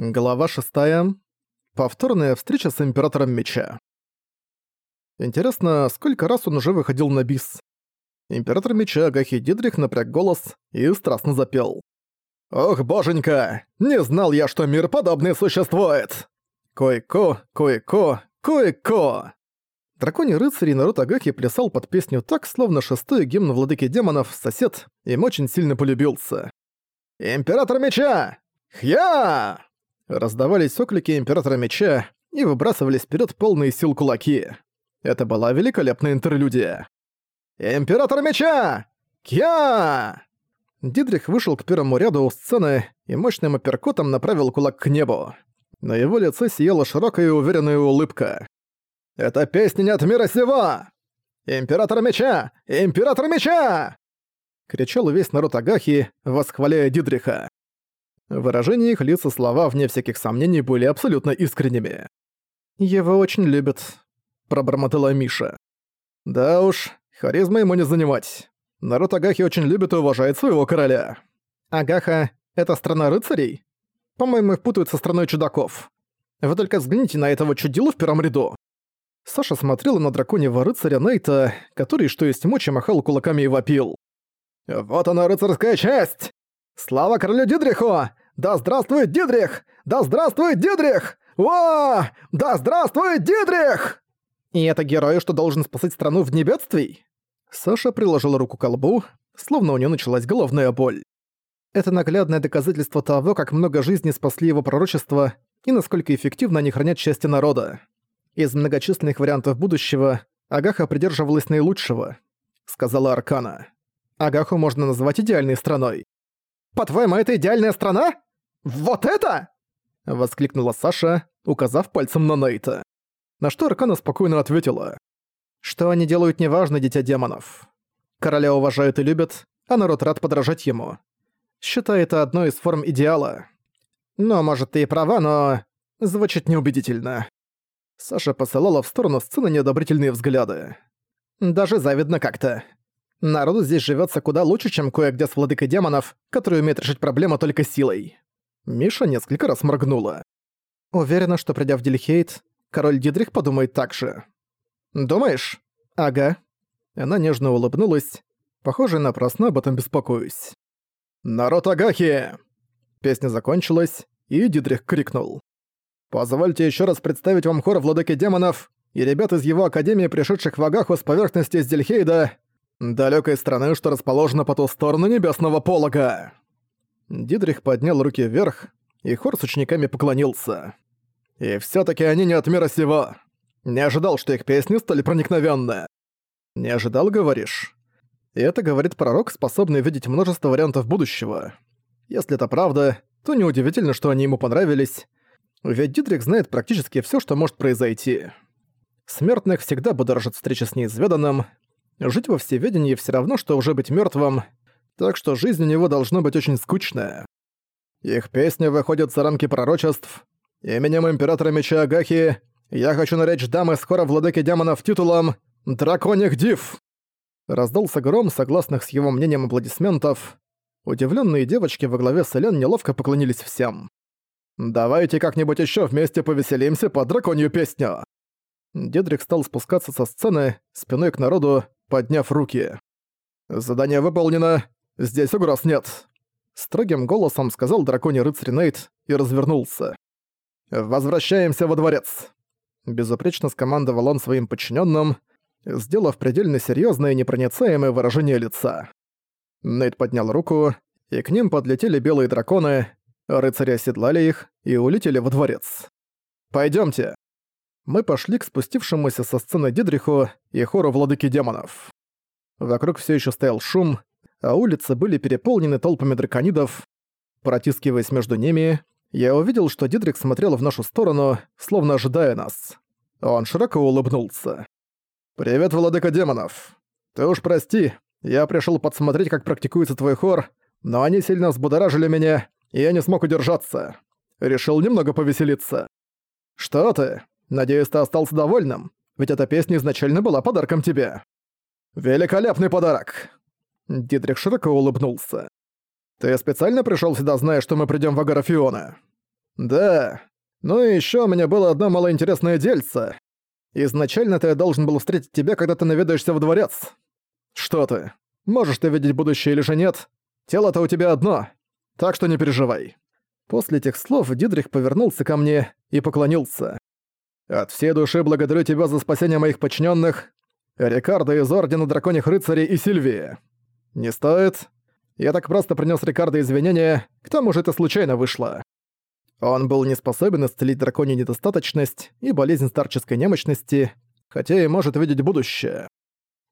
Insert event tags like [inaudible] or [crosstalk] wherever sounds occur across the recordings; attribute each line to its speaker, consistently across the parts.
Speaker 1: Глава 6. Повторная встреча с Императором Меча. Интересно, сколько раз он уже выходил на бис? Император Меча Агахи Дидрих напряг голос и страстно запел. «Ох, боженька! Не знал я, что мир подобный существует! Кое-ко, кое-ко, кое-ко!» Драконий рыцарь и народ Агахи плясал под песню так, словно шестой гимн владыки демонов, сосед, им очень сильно полюбился. «Император Меча! Хья!» Раздавались оклики Императора Меча и выбрасывались вперед полные сил кулаки. Это была великолепная интерлюдия. «Император Меча! Кья!» Дидрих вышел к первому ряду у сцены и мощным апперкотом направил кулак к небу. На его лице сияла широкая и уверенная улыбка. «Это песня не от мира сего! Император Меча! Император Меча!» Кричал весь народ Агахи, восхваляя Дидриха. Выражения их лица слова, вне всяких сомнений, были абсолютно искренними. «Его очень любят», — пробормотала Миша. «Да уж, харизма ему не занимать. Народ Агахи очень любит и уважает своего короля. Агаха — это страна рыцарей? По-моему, их путают со страной чудаков. Вы только взгляните на этого чудилу в первом ряду». Саша смотрела на драконьего рыцаря Нейта, который, что есть мочи, махал кулаками и вопил. «Вот она, рыцарская часть! Слава королю Дидриху! Да здравствует Дидрих! Да здравствует Дидрих! О! Да здравствует Дидрих! И это герой, что должен спасать страну в небедствий? Саша приложила руку к колбу, словно у нее началась головная боль. Это наглядное доказательство того, как много жизней спасли его пророчества и насколько эффективно они хранят счастье народа. Из многочисленных вариантов будущего Агаха придерживалась наилучшего, сказала Аркана. Агаху можно назвать идеальной страной. «По-твоему, это идеальная страна?» «Вот это!» — воскликнула Саша, указав пальцем на Нейта. На что Аркана спокойно ответила. «Что они делают, неважно, дитя демонов. Короля уважают и любят, а народ рад подражать ему. Считай это одной из форм идеала. Но, может, ты и права, но... звучит неубедительно». Саша посылала в сторону сцены неодобрительные взгляды. «Даже завидно как-то. Народу здесь живется куда лучше, чем кое-где с владыкой демонов, который умеет решить проблему только силой». Миша несколько раз моргнула. Уверена, что придя в Дильхейт, король Дидрих подумает так же. «Думаешь?» «Ага». Она нежно улыбнулась. Похоже, напрасно об этом беспокоюсь. «Народ Агахи!» Песня закончилась, и Дидрих крикнул. «Позвольте еще раз представить вам хор владыки демонов и ребят из его академии, пришедших в Агаху с поверхности Здельхейда, далекой страны, что расположена по ту сторону небесного полога». Дидрих поднял руки вверх, и хор с учениками поклонился. И все таки они не от мира сего. Не ожидал, что их песни стали проникновенны. Не ожидал, говоришь? И это говорит пророк, способный видеть множество вариантов будущего. Если это правда, то неудивительно, что они ему понравились, ведь Дидрих знает практически все, что может произойти. Смертных всегда будоражит встреча с неизведанным. Жить во всеведении все равно, что уже быть мертвым, так что жизнь у него должна быть очень скучная. Их песни выходят за рамки пророчеств. Именем Императора Меча Агахи я хочу наречь дамы скоро владыки демонов титулом «Драконих Див». Раздался гром согласных с его мнением аплодисментов. Удивленные девочки во главе с Элен неловко поклонились всем. «Давайте как-нибудь еще вместе повеселимся под драконью песню!» Дедрик стал спускаться со сцены, спиной к народу, подняв руки. «Задание выполнено. «Здесь угроз нет», — строгим голосом сказал драконий рыцарь Нейт и развернулся. «Возвращаемся во дворец», — безупречно скомандовал он своим подчиненным, сделав предельно серьезное и непроницаемое выражение лица. Нейт поднял руку, и к ним подлетели белые драконы, рыцари оседлали их и улетели во дворец. Пойдемте. Мы пошли к спустившемуся со сцены Дидриху и хору владыки демонов. Вокруг все еще стоял шум, а улицы были переполнены толпами драконидов. Протискиваясь между ними, я увидел, что Дидрик смотрел в нашу сторону, словно ожидая нас. Он широко улыбнулся. «Привет, владыка демонов. Ты уж прости, я пришел подсмотреть, как практикуется твой хор, но они сильно взбудоражили меня, и я не смог удержаться. Решил немного повеселиться. Что ты? Надеюсь, ты остался довольным, ведь эта песня изначально была подарком тебе. Великолепный подарок!» Дитрих широко улыбнулся. «Ты специально пришёл сюда, зная, что мы придём в Агарафиона?» Да. Ну и ещё у меня было одно малоинтересное дельце. Изначально-то я должен был встретить тебя, когда ты наведаешься в дворец. Что ты? Можешь ты видеть будущее или же нет? Тело-то у тебя одно, так что не переживай». После этих слов Дидрих повернулся ко мне и поклонился. «От всей души благодарю тебя за спасение моих подчиненных, Рикардо из Ордена Драконих Рыцарей и Сильвии. Не стоит. Я так просто принес Рикардо извинения, к тому же это случайно вышло. Он был не способен исцелить драконью недостаточность и болезнь старческой немощности, хотя и может видеть будущее.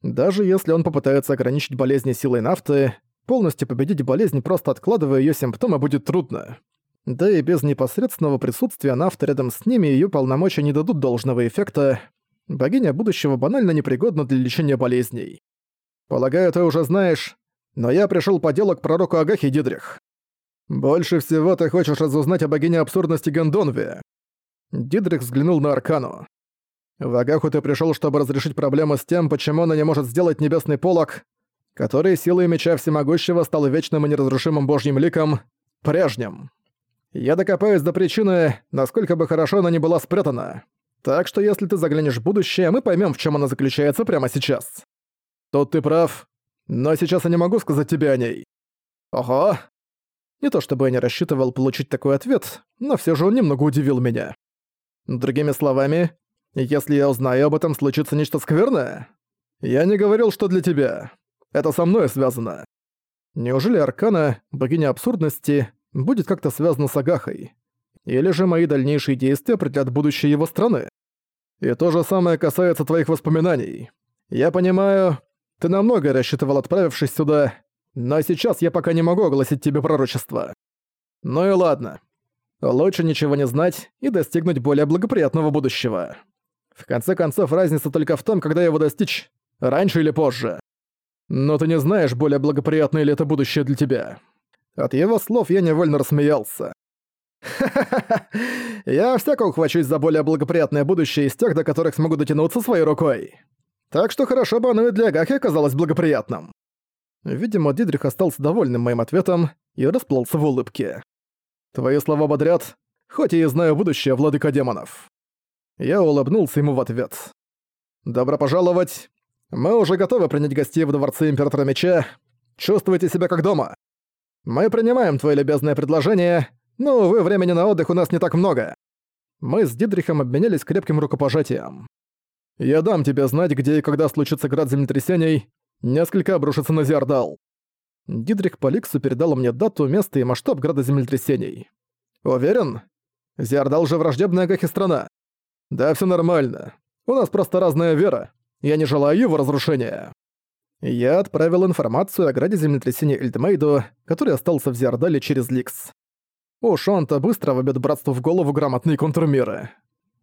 Speaker 1: Даже если он попытается ограничить болезни силой нафты, полностью победить болезнь, просто откладывая ее симптомы, будет трудно. Да и без непосредственного присутствия нафты рядом с ними ее полномочия не дадут должного эффекта. Богиня будущего банально непригодна для лечения болезней. Полагаю, ты уже знаешь, но я пришел по делу к пророку Агахи Дидрих. «Больше всего ты хочешь разузнать о богине абсурдности Гандонве». Дидрих взглянул на Аркану. «В Агаху ты пришел, чтобы разрешить проблему с тем, почему она не может сделать небесный полог, который силой меча всемогущего стал вечным и неразрушимым божьим ликом, прежним. Я докопаюсь до причины, насколько бы хорошо она не была спрятана. Так что если ты заглянешь в будущее, мы поймем, в чем она заключается прямо сейчас. Тут ты прав, но сейчас я не могу сказать тебе о ней. Ого, не то чтобы я не рассчитывал получить такой ответ, но все же он немного удивил меня. Другими словами, если я узнаю об этом, случится нечто скверное? Я не говорил, что для тебя. Это со мной связано. Неужели Аркана, богиня абсурдности, будет как-то связана с Агахой? Или же мои дальнейшие действия определят будущее его страны? И то же самое касается твоих воспоминаний. Я понимаю, ты на многое рассчитывал, отправившись сюда, но сейчас я пока не могу огласить тебе пророчество. Ну и ладно. Лучше ничего не знать и достигнуть более благоприятного будущего. В конце концов, разница только в том, когда его достичь, раньше или позже. Но ты не знаешь, более благоприятное ли это будущее для тебя. От его слов я невольно рассмеялся. Ха-ха-ха, [laughs] я всяко ухвачусь за более благоприятное будущее из тех, до которых смогу дотянуться своей рукой. Так что хорошо бы оно и для Гахи оказалось благоприятным. Видимо, Дидрих остался довольным моим ответом и расплылся в улыбке. «Твои слова бодрят, хоть и знаю будущее, владыка демонов». Я улыбнулся ему в ответ. «Добро пожаловать. Мы уже готовы принять гостей в Дворце Императора Меча. Чувствуйте себя как дома. Мы принимаем твое любезное предложение, но, увы, времени на отдых у нас не так много». Мы с Дидрихом обменялись крепким рукопожатием. «Я дам тебе знать, где и когда случится град землетрясений, Несколько обрушится на Зиардал. Дидрих Поликсу передал мне дату, место и масштаб града землетрясений. Уверен? Зиардал же враждебная как и страна. Да, все нормально. У нас просто разная вера. Я не желаю его разрушения. Я отправил информацию о граде землетрясения Эльдмейду, который остался в Зиардале через Ликс. Уж он-то быстро вобьет братству в голову грамотные контрмеры.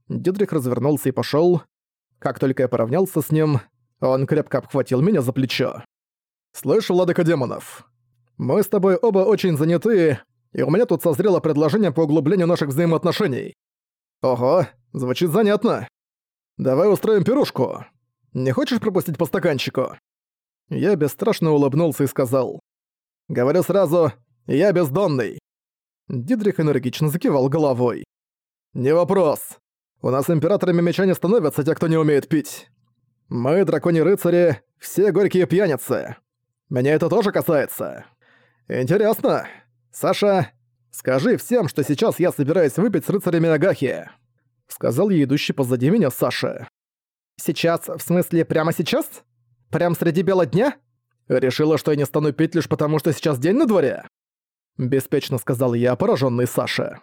Speaker 1: Дидрих развернулся и пошел. Как только я поравнялся с ним, он крепко обхватил меня за плечо. «Слышь, владыка демонов, мы с тобой оба очень заняты, и у меня тут созрело предложение по углублению наших взаимоотношений. Ого, звучит занятно. Давай устроим пирушку. Не хочешь пропустить по стаканчику?» Я бесстрашно улыбнулся и сказал. «Говорю сразу, я бездонный». Дидрих энергично закивал головой. «Не вопрос. У нас императорами меча не становятся те, кто не умеет пить. Мы, дракони-рыцари, все горькие пьяницы. Меня это тоже касается. Интересно. Саша, скажи всем, что сейчас я собираюсь выпить с рыцарями Агахи. Сказал ей идущий позади меня Саша. Сейчас, в смысле, прямо сейчас? Прям среди бела дня? Решила, что я не стану пить лишь потому, что сейчас день на дворе? Беспечно сказал я, пораженный Саше.